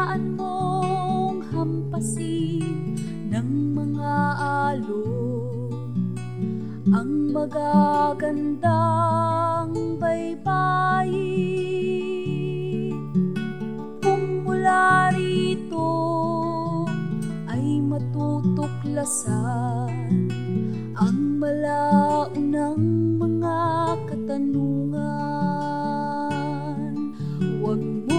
hayaan mong hampasin ng mga alon ang magagandang baybayin. Kung mula rito ay matutuklasan ang malaunang mga katanungan. Huwag mong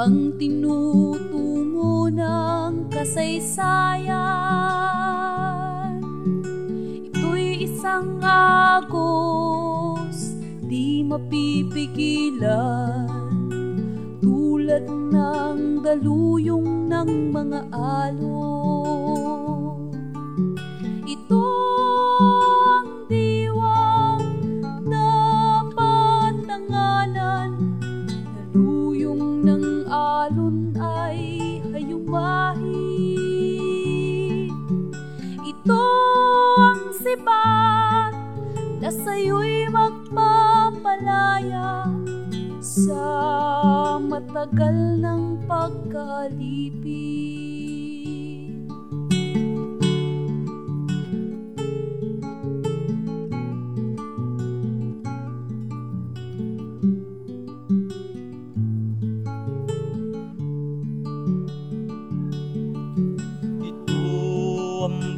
Ang tinutungo ng kasaysayan. Ito'y isang agos di mapipigilan. Tulad ng daluyong ng mga alon sibat na sa'yo'y magpapalaya Sa matagal ng pagkalipin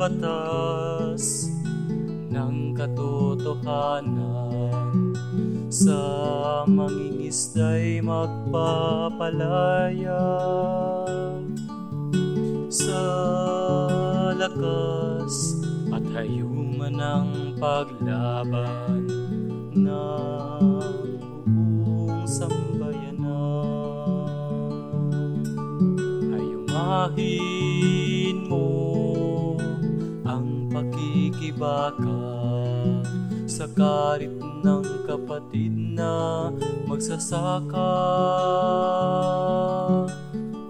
batas katotohanan sa mangingisda'y magpapalaya sa lakas at hayungan ng paglaban ng buong sambayanan. Hayumahin mo ang pakikibaka sa karit ng kapatid na magsasaka.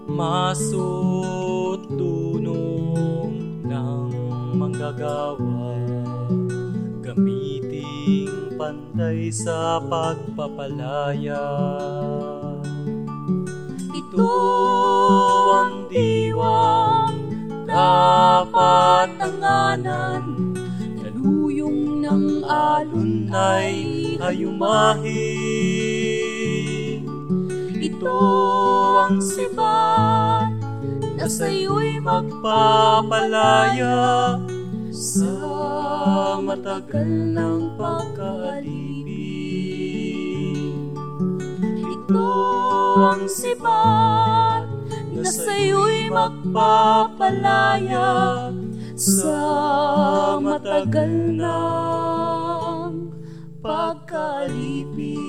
Masut tunong ng manggagawa gamiting panday sa pagpapalaya. Ito ang diwang dapat tanganan Daluyong ng alon ay hayumahin. Ito ang sibat na sa'yo'y magpapalaya sa matagal ng pagkaalipin. Ito ang sibat na sa'yo'y magpapalaya sa matagal ng pagkalipin.